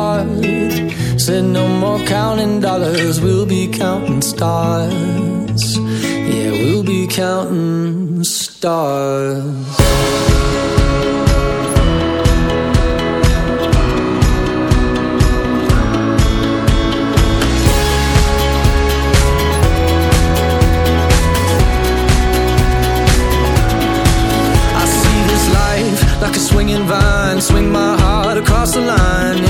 heart. Said no more counting dollars We'll be counting stars. Yeah, we'll be counting stars. Swinging vine. Swing my heart across the line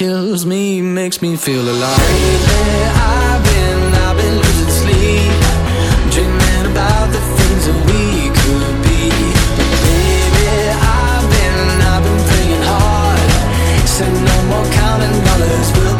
kills me, makes me feel alive. Baby, I've been, I've been losing sleep, dreaming about the things that we could be. Baby, I've been, I've been praying hard, said no more counting dollars. We'll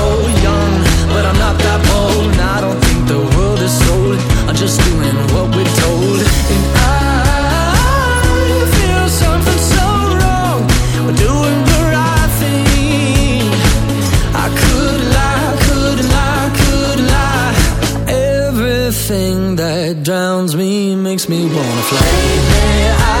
makes me wanna fly. Baby, I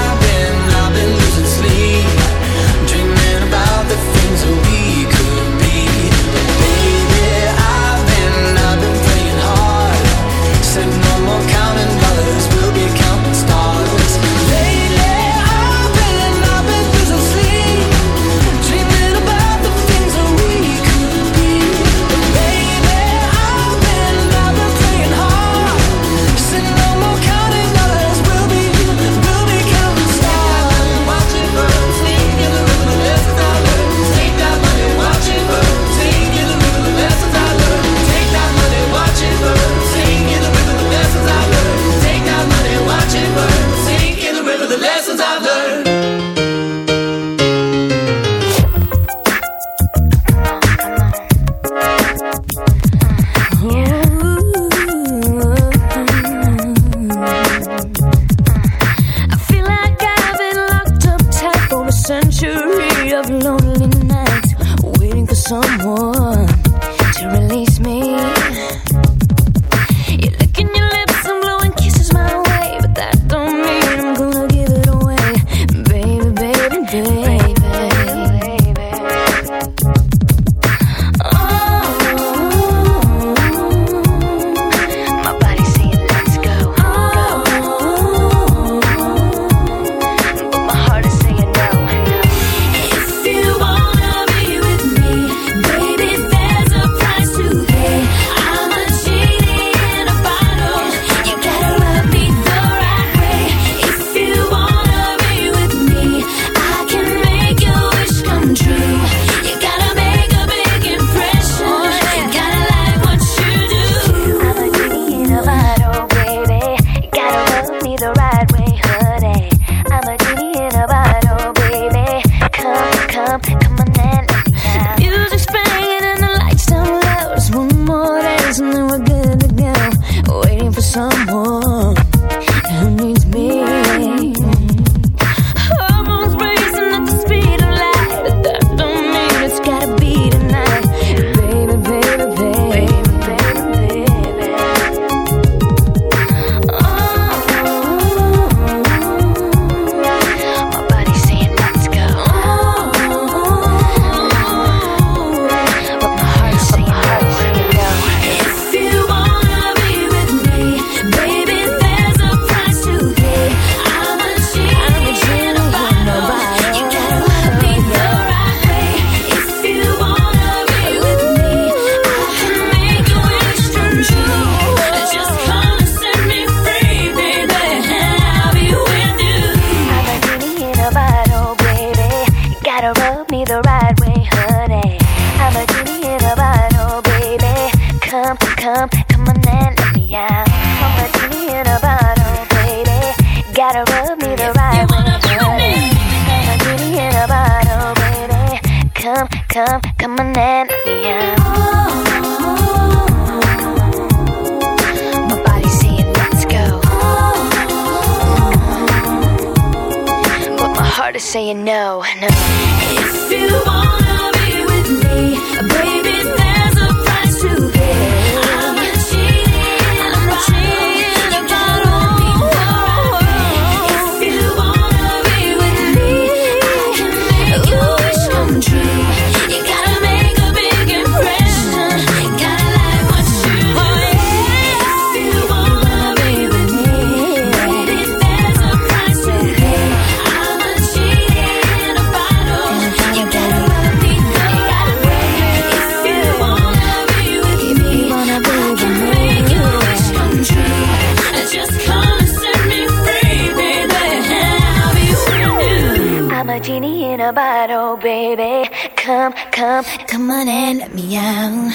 I'm a genie in a bottle, baby. Come, come, come on and let me out.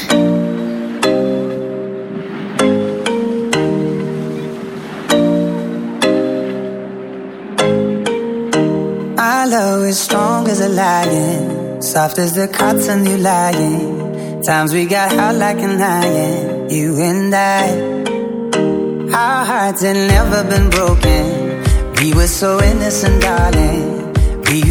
My love is strong as a lion, soft as the cotton you lying. Times we got hot like an iron, you and I. Our hearts had never been broken. We were so innocent, darling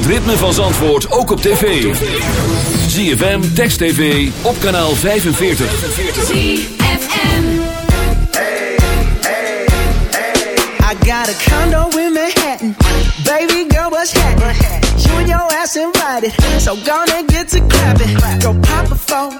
het ritme van Zandvoort ook op tv. ZFM, Text TV, op kanaal 45. ZFM hey, hey, hey. I got a condo in Manhattan. Baby girl, what's happening? You and your ass invited. So gonna get to clapping. Go pop a phone.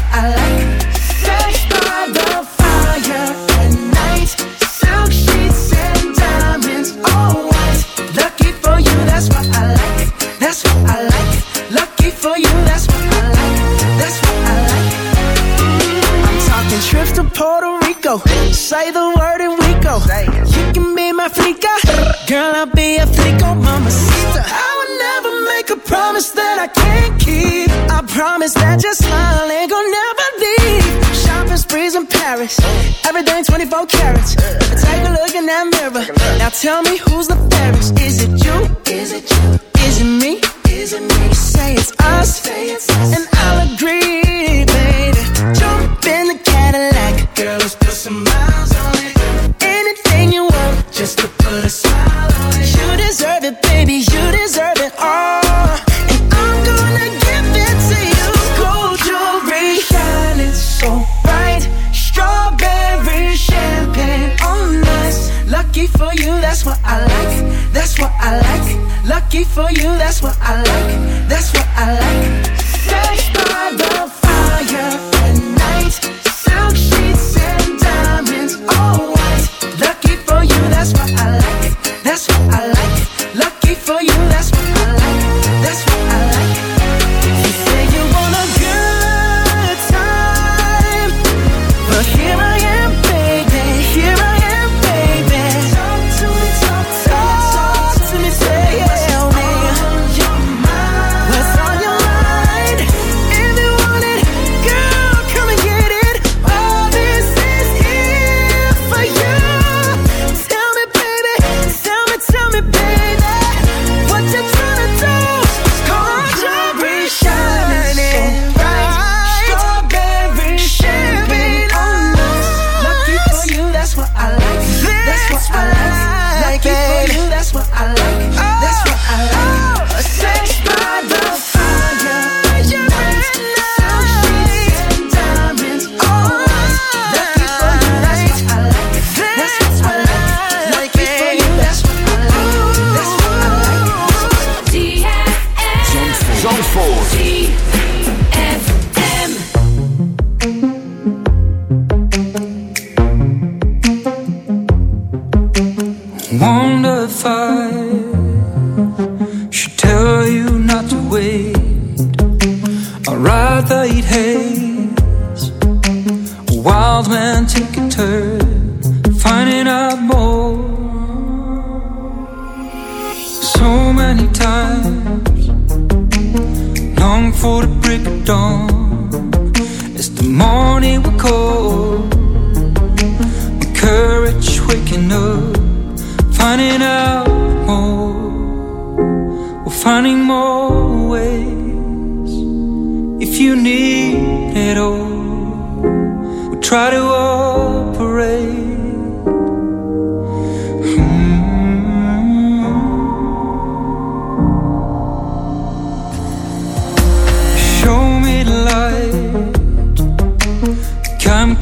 Tell me who's the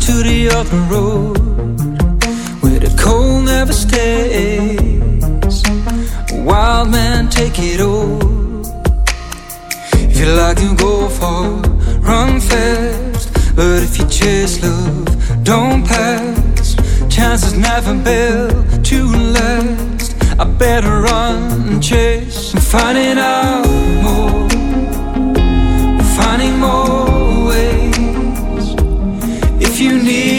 to the other road where the cold never stays. Wild man, take it all. If you like you go far, run fast. But if you chase love, don't pass. Chances never built to last. I better run and chase. I'm finding out more, finding more you need